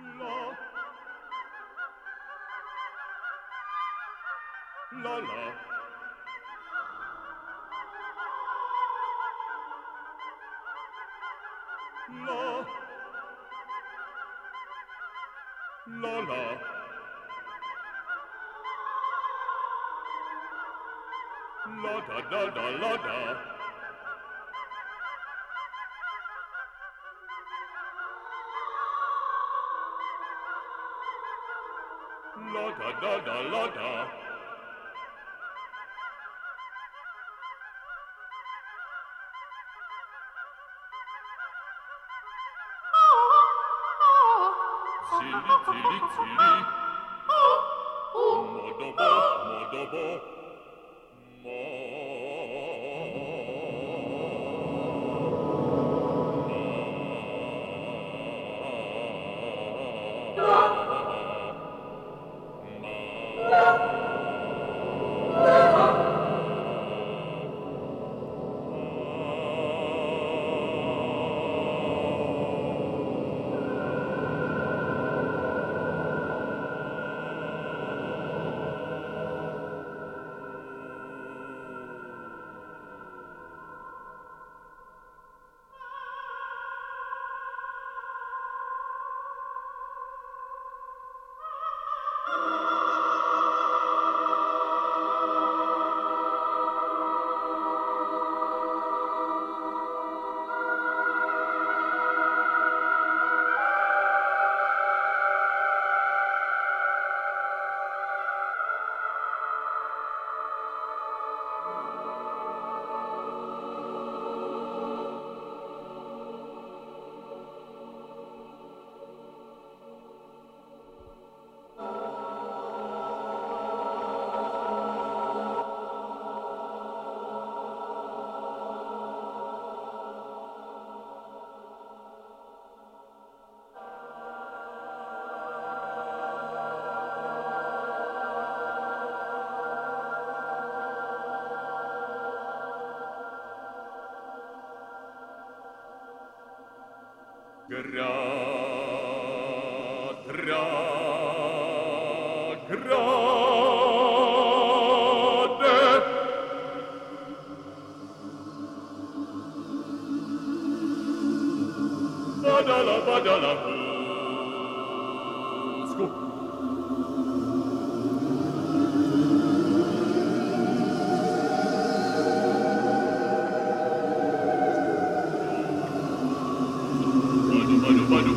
la la la la la la da da da la da La da da da la da. Zili tili tili. Modobo, modobo. Gra-gra-gra-de! Badala, badala!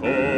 Oh.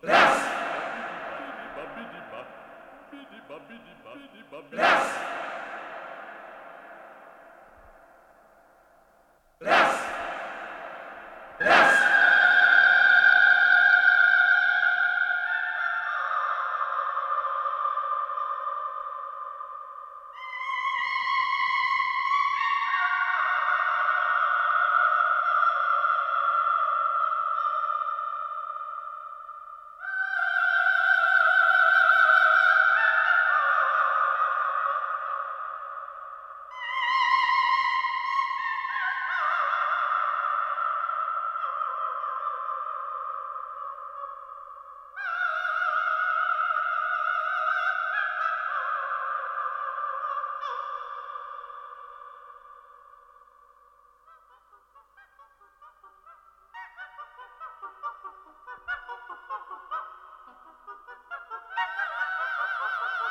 Ras!